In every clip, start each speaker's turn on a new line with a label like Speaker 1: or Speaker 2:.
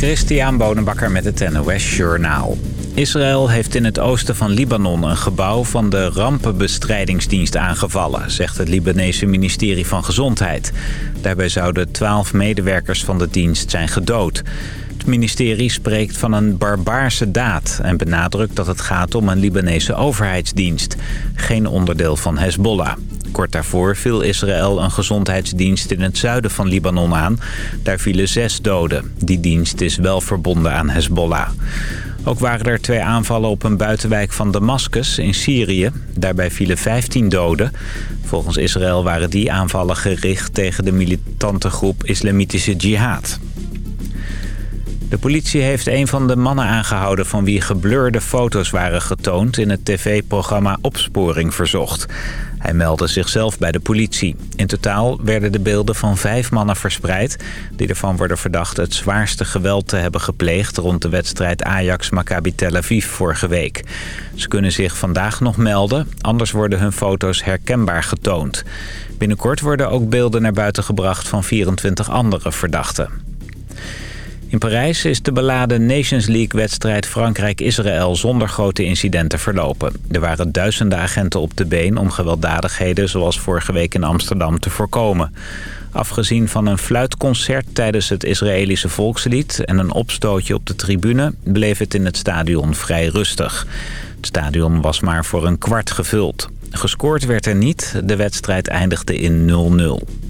Speaker 1: Christian Bonenbakker met het NOS Journaal. Israël heeft in het oosten van Libanon een gebouw van de rampenbestrijdingsdienst aangevallen, zegt het Libanese ministerie van Gezondheid. Daarbij zouden twaalf medewerkers van de dienst zijn gedood. Het ministerie spreekt van een barbaarse daad en benadrukt dat het gaat om een Libanese overheidsdienst, geen onderdeel van Hezbollah. Kort daarvoor viel Israël een gezondheidsdienst in het zuiden van Libanon aan. Daar vielen zes doden. Die dienst is wel verbonden aan Hezbollah. Ook waren er twee aanvallen op een buitenwijk van Damascus in Syrië. Daarbij vielen 15 doden. Volgens Israël waren die aanvallen gericht tegen de militante groep Islamitische Jihad. De politie heeft een van de mannen aangehouden van wie geblurde foto's waren getoond in het tv-programma Opsporing Verzocht. Hij meldde zichzelf bij de politie. In totaal werden de beelden van vijf mannen verspreid... die ervan worden verdacht het zwaarste geweld te hebben gepleegd... rond de wedstrijd Ajax-Maccabi Tel Aviv vorige week. Ze kunnen zich vandaag nog melden, anders worden hun foto's herkenbaar getoond. Binnenkort worden ook beelden naar buiten gebracht van 24 andere verdachten. In Parijs is de beladen Nations League-wedstrijd Frankrijk-Israël zonder grote incidenten verlopen. Er waren duizenden agenten op de been om gewelddadigheden zoals vorige week in Amsterdam te voorkomen. Afgezien van een fluitconcert tijdens het Israëlische volkslied en een opstootje op de tribune bleef het in het stadion vrij rustig. Het stadion was maar voor een kwart gevuld. Gescoord werd er niet, de wedstrijd eindigde in 0-0.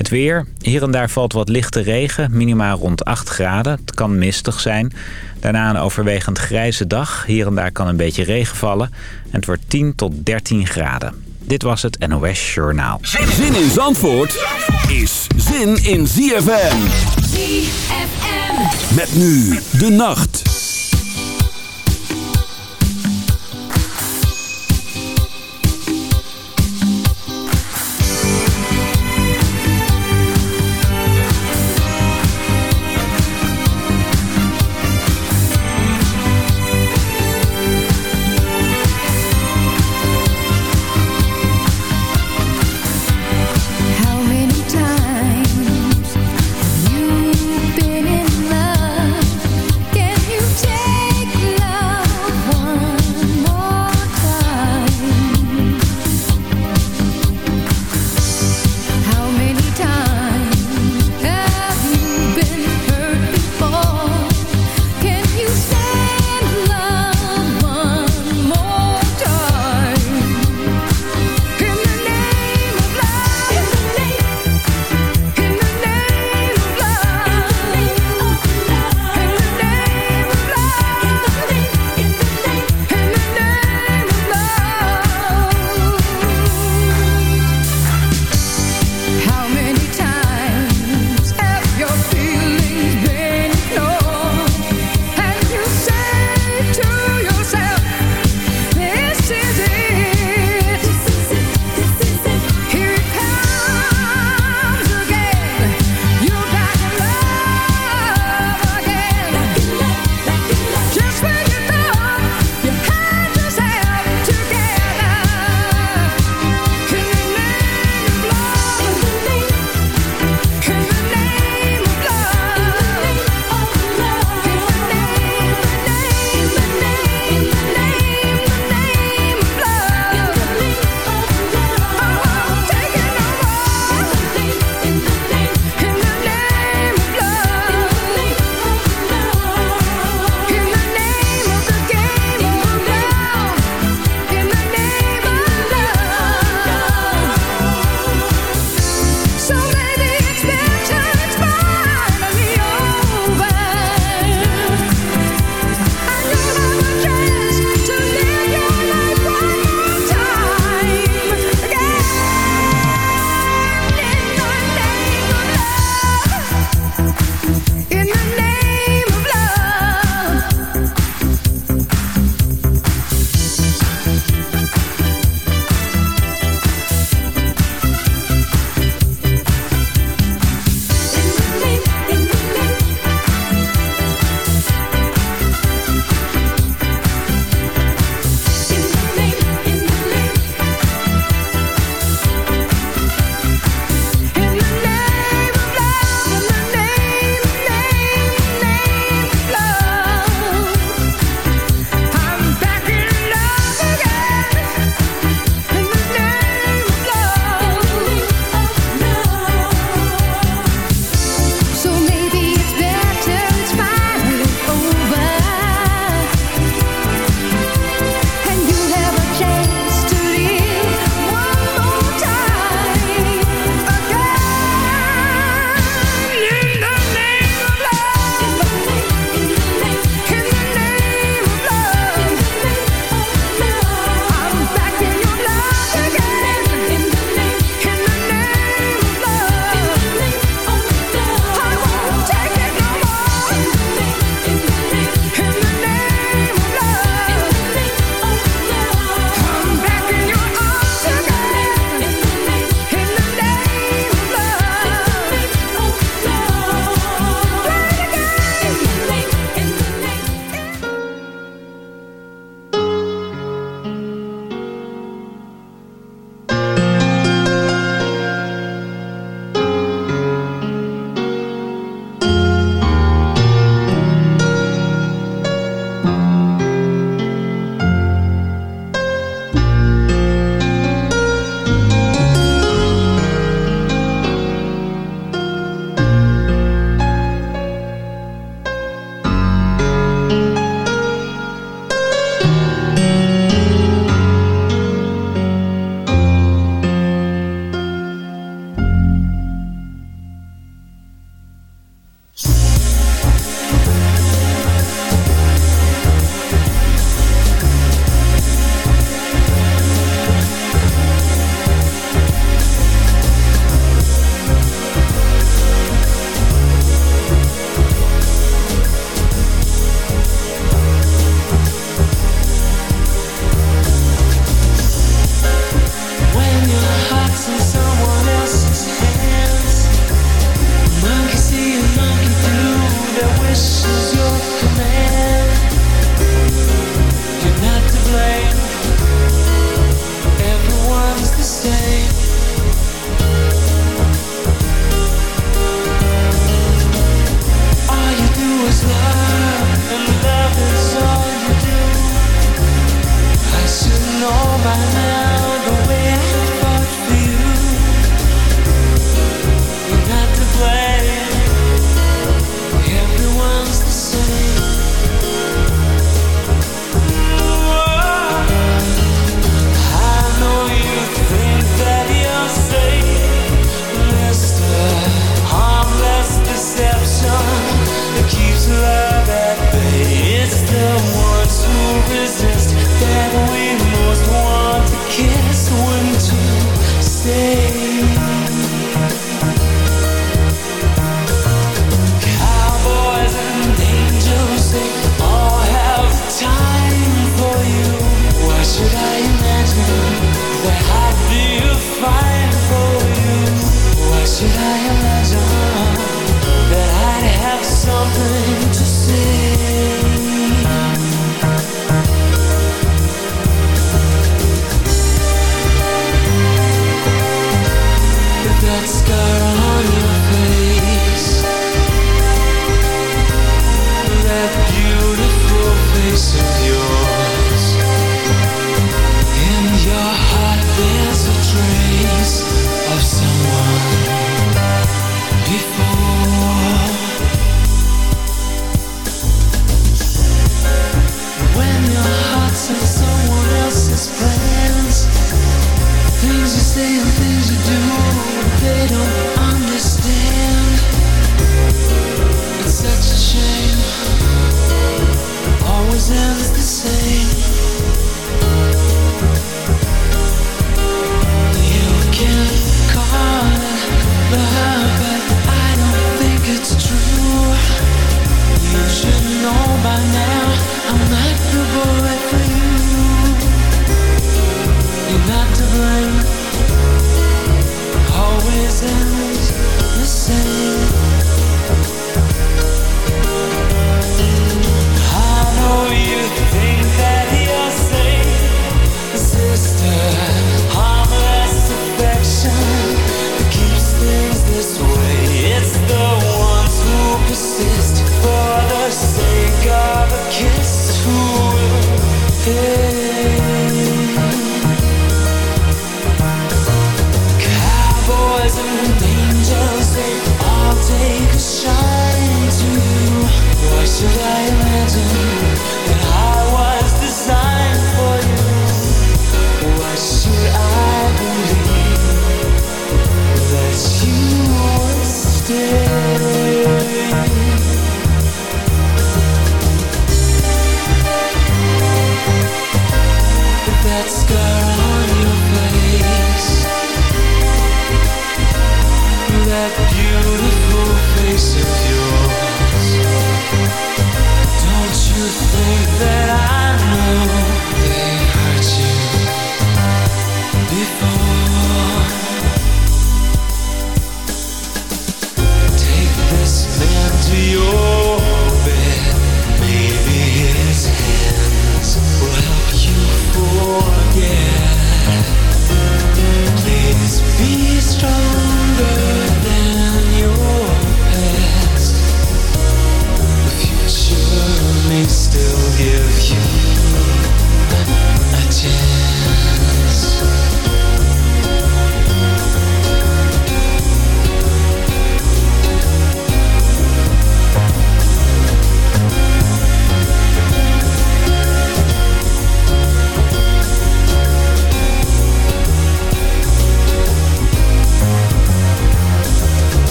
Speaker 1: Het weer. Hier en daar valt wat lichte regen, minimaal rond 8 graden. Het kan mistig zijn. Daarna een overwegend grijze dag. Hier en daar kan een beetje regen vallen. En het wordt 10 tot 13 graden. Dit was het NOS Journaal.
Speaker 2: Zin in Zandvoort is zin in ZFM.
Speaker 3: ZFM.
Speaker 2: Met nu de nacht.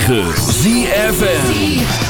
Speaker 3: 106.9
Speaker 4: ZFM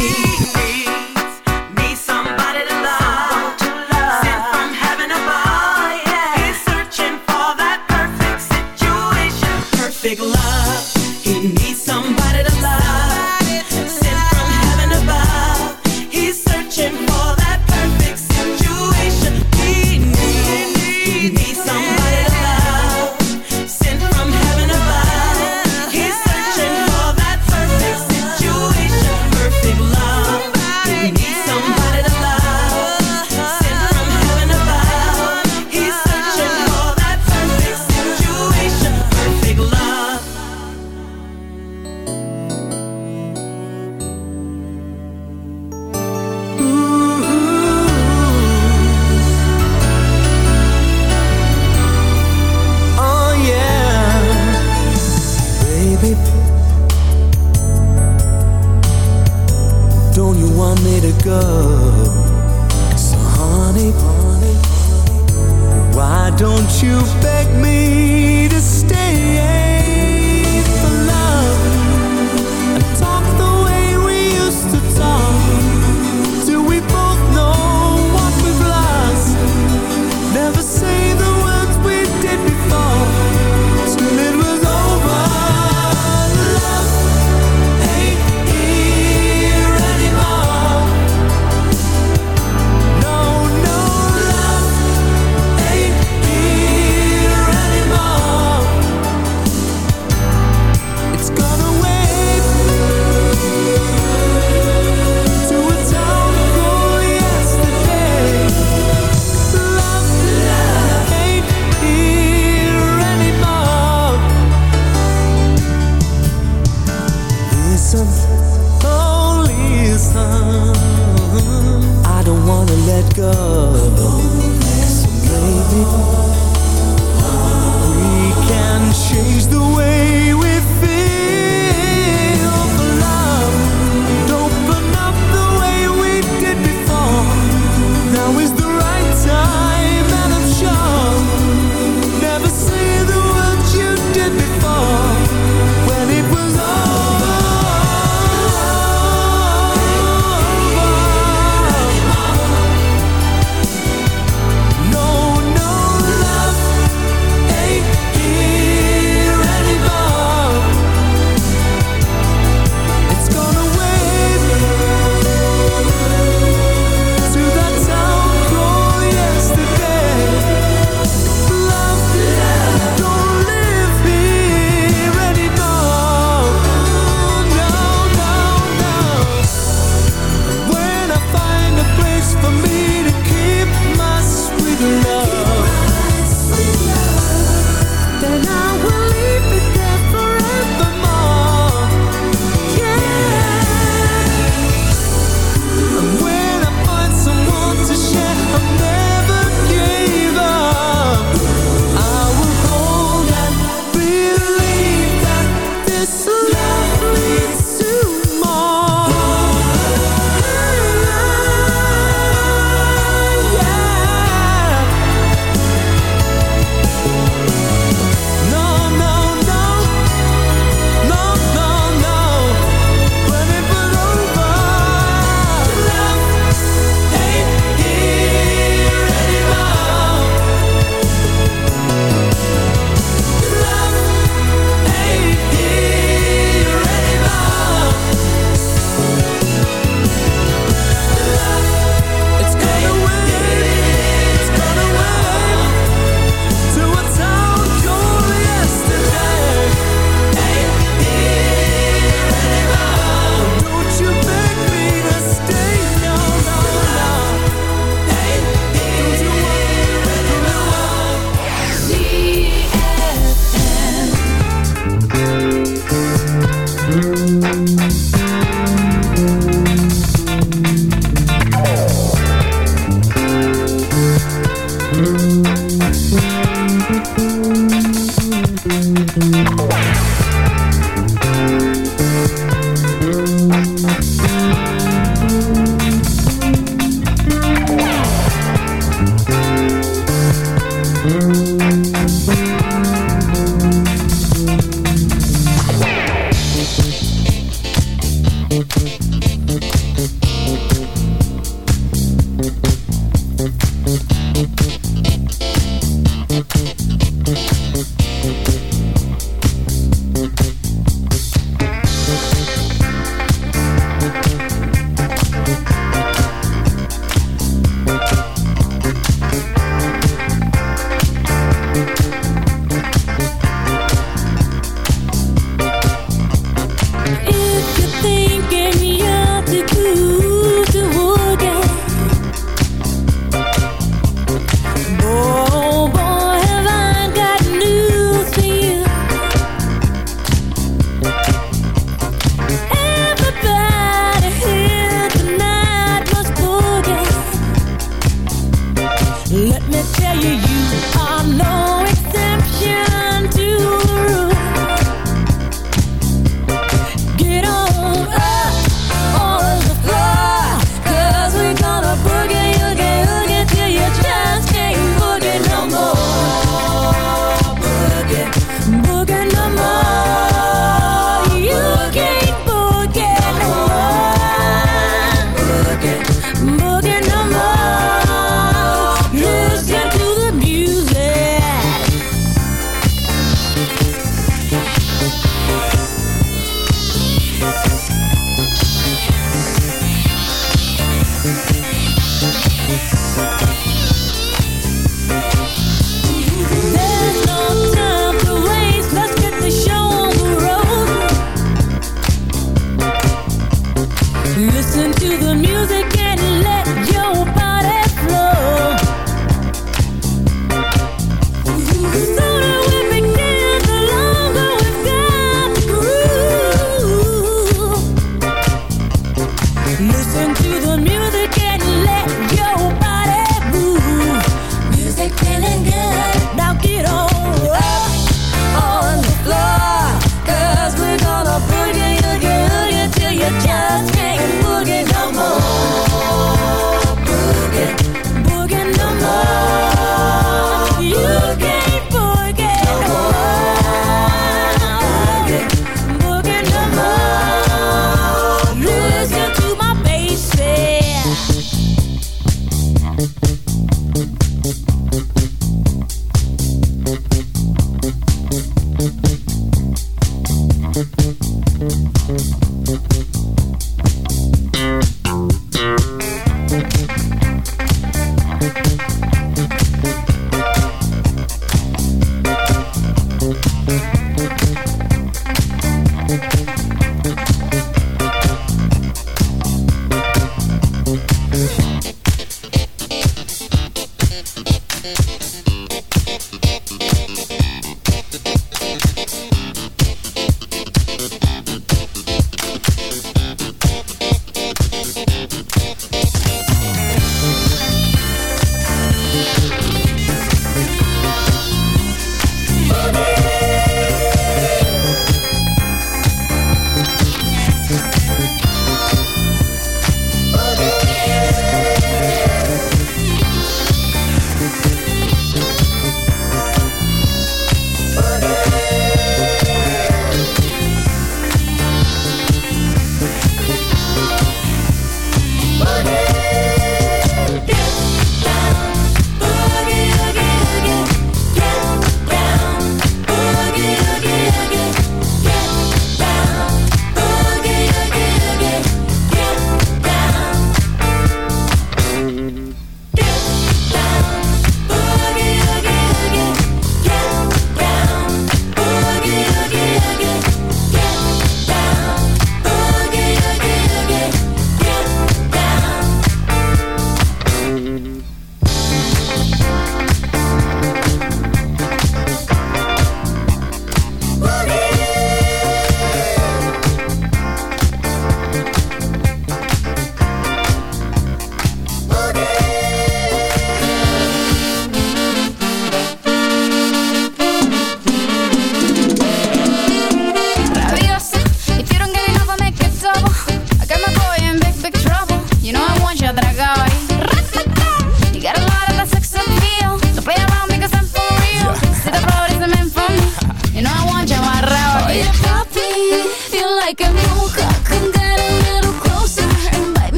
Speaker 4: want me to go. So, honey, honey why don't you beg me to stay?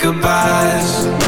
Speaker 5: goodbyes.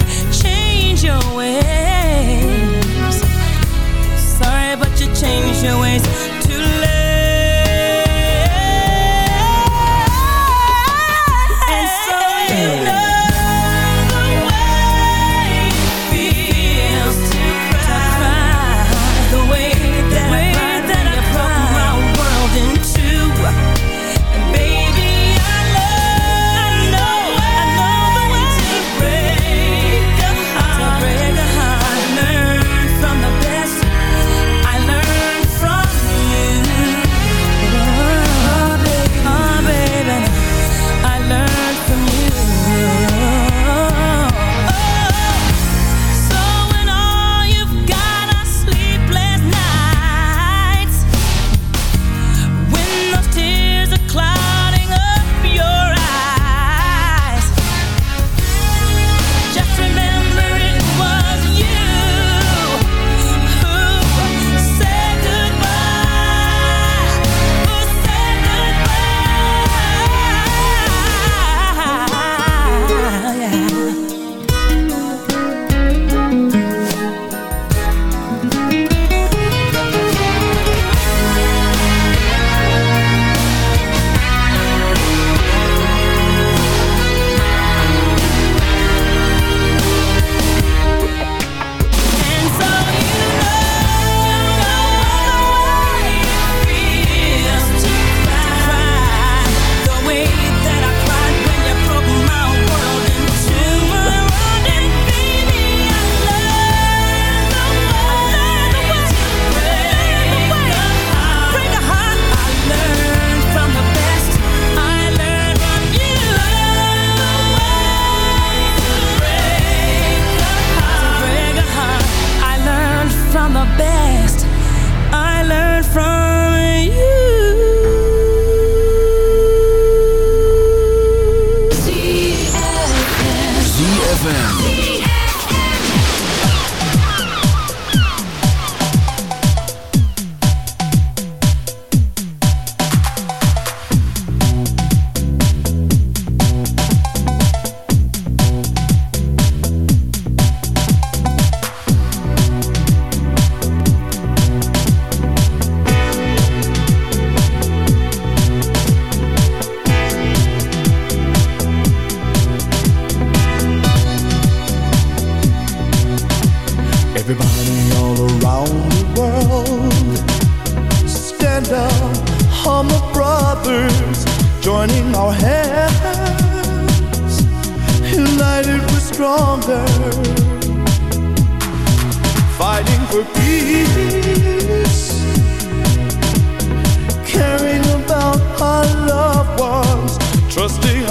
Speaker 6: your ways.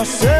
Speaker 2: você.